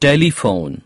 telephone.